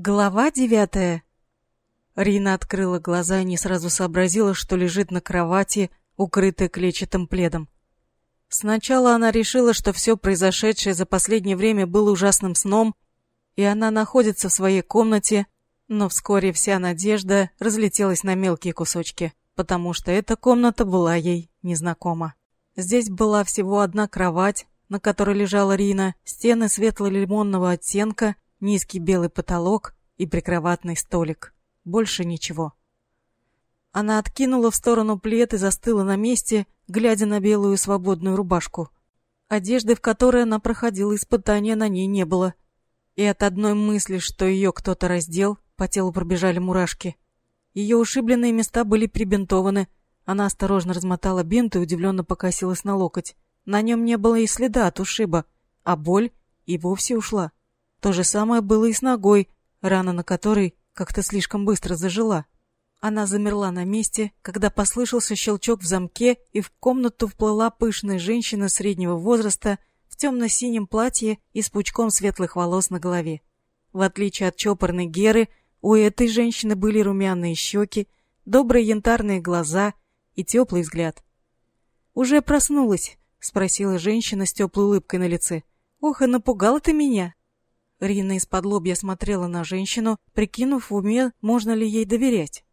Глава девятая. Рина открыла глаза и не сразу сообразила, что лежит на кровати, укрытая клетчатым пледом. Сначала она решила, что все произошедшее за последнее время было ужасным сном, и она находится в своей комнате, но вскоре вся надежда разлетелась на мелкие кусочки, потому что эта комната была ей незнакома. Здесь была всего одна кровать, на которой лежала Рина, стены светло-лимонного оттенка — низкий белый потолок и прикроватный столик. Больше ничего. Она откинула в сторону плед и застыла на месте, глядя на белую свободную рубашку. Одежды, в которой она проходила испытания, на ней не было. И от одной мысли, что ее кто-то раздел, по телу пробежали мурашки. Ее ушибленные места были прибинтованы. Она осторожно размотала бинт и удивленно покосилась на локоть. На нем не было и следа от ушиба, а боль и вовсе ушла. То же самое было и с ногой, рана на которой как-то слишком быстро зажила. Она замерла на месте, когда послышался щелчок в замке, и в комнату вплыла пышная женщина среднего возраста в темно-синем платье и с пучком светлых волос на голове. В отличие от чопорной Геры, у этой женщины были румяные щеки, добрые янтарные глаза и теплый взгляд. «Уже проснулась?» — спросила женщина с теплой улыбкой на лице. «Ох, и напугала ты меня!» Рина из-под лобья смотрела на женщину, прикинув в уме, можно ли ей доверять.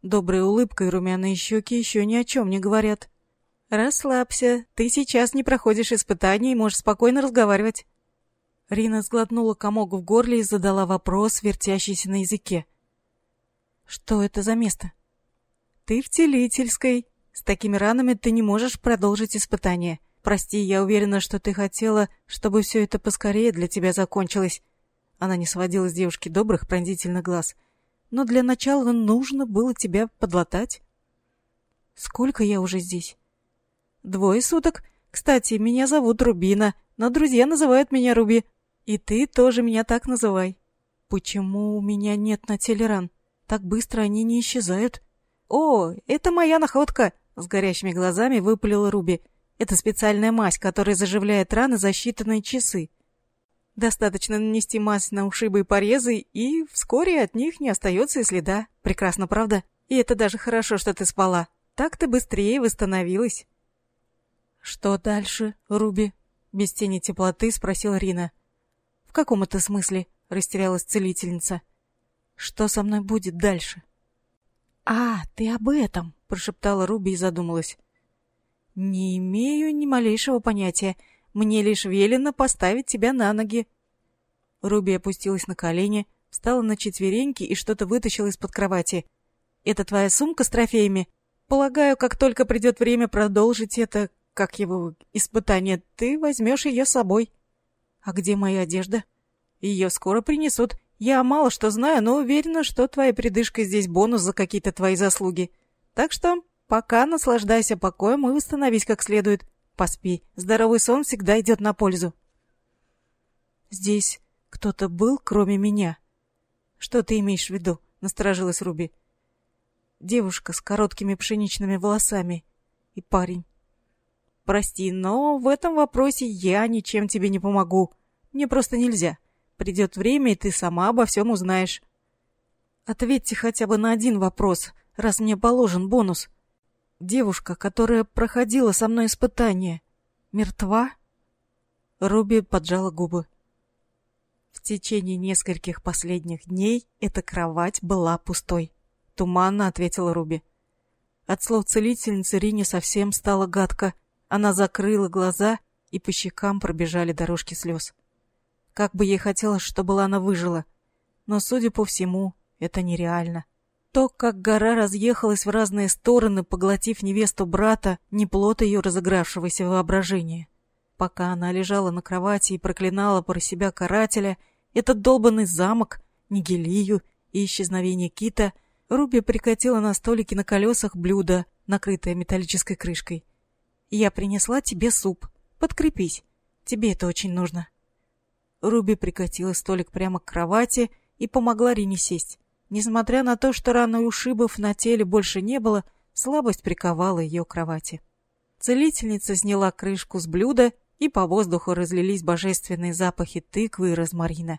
Добрая улыбка и румяные щеки еще ни о чем не говорят. «Расслабься, ты сейчас не проходишь испытаний и можешь спокойно разговаривать». Рина сглотнула комок в горле и задала вопрос, вертящийся на языке. «Что это за место?» «Ты в целительской. С такими ранами ты не можешь продолжить испытание. Прости, я уверена, что ты хотела, чтобы все это поскорее для тебя закончилось. Она не сводила с девушки добрых, пронзительных глаз. Но для начала нужно было тебя подлатать. Сколько я уже здесь? Двое суток. Кстати, меня зовут Рубина, но друзья называют меня Руби. И ты тоже меня так называй. Почему у меня нет на теле ран? Так быстро они не исчезают. О, это моя находка! С горящими глазами выпалила Руби. Это специальная мазь, которая заживляет раны за считанные часы. Достаточно нанести мазь на ушибы и порезы, и вскоре от них не остается и следа. Прекрасно, правда? И это даже хорошо, что ты спала. Так ты быстрее восстановилась. Что дальше, Руби? Без тени теплоты спросила Рина. В каком это смысле? Растерялась целительница. Что со мной будет дальше? А, ты об этом, прошептала Руби и задумалась. «Не имею ни малейшего понятия. Мне лишь велено поставить тебя на ноги». Руби опустилась на колени, встала на четвереньки и что-то вытащила из-под кровати. «Это твоя сумка с трофеями? Полагаю, как только придет время продолжить это, как его, испытание, ты возьмешь ее с собой». «А где моя одежда?» «Ее скоро принесут. Я мало что знаю, но уверена, что твоя придышка здесь бонус за какие-то твои заслуги. Так что Пока наслаждайся покоем и восстановись как следует. Поспи. Здоровый сон всегда идет на пользу. Здесь кто-то был, кроме меня. Что ты имеешь в виду? Насторожилась Руби. Девушка с короткими пшеничными волосами и парень. Прости, но в этом вопросе я ничем тебе не помогу. Мне просто нельзя. Придет время, и ты сама обо всем узнаешь. Ответьте хотя бы на один вопрос, раз мне положен бонус. Девушка, которая проходила со мной испытание, мертва? Руби поджала губы. В течение нескольких последних дней эта кровать была пустой, туманно ответила Руби. От слов целительницы Рине совсем стало гадко. Она закрыла глаза, и по щекам пробежали дорожки слез. Как бы ей хотелось, чтобы она выжила, но, судя по всему, это нереально. То, как гора разъехалась в разные стороны, поглотив невесту брата, не плод ее разыгравшегося воображения. Пока она лежала на кровати и проклинала про себя карателя, этот долбанный замок, Нигелию и исчезновение кита, Руби прикатила на столике на колесах блюдо, накрытое металлической крышкой. «Я принесла тебе суп. Подкрепись. Тебе это очень нужно». Руби прикатила столик прямо к кровати и помогла Рине сесть. Несмотря на то, что раны и ушибов на теле больше не было, слабость приковала ее к кровати. Целительница сняла крышку с блюда, и по воздуху разлились божественные запахи тыквы и розмарина.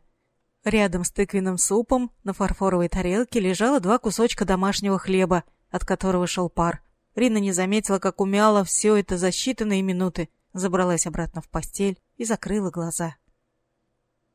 Рядом с тыквенным супом на фарфоровой тарелке лежало два кусочка домашнего хлеба, от которого шел пар. Рина не заметила, как умяла все это за считанные минуты, забралась обратно в постель и закрыла глаза.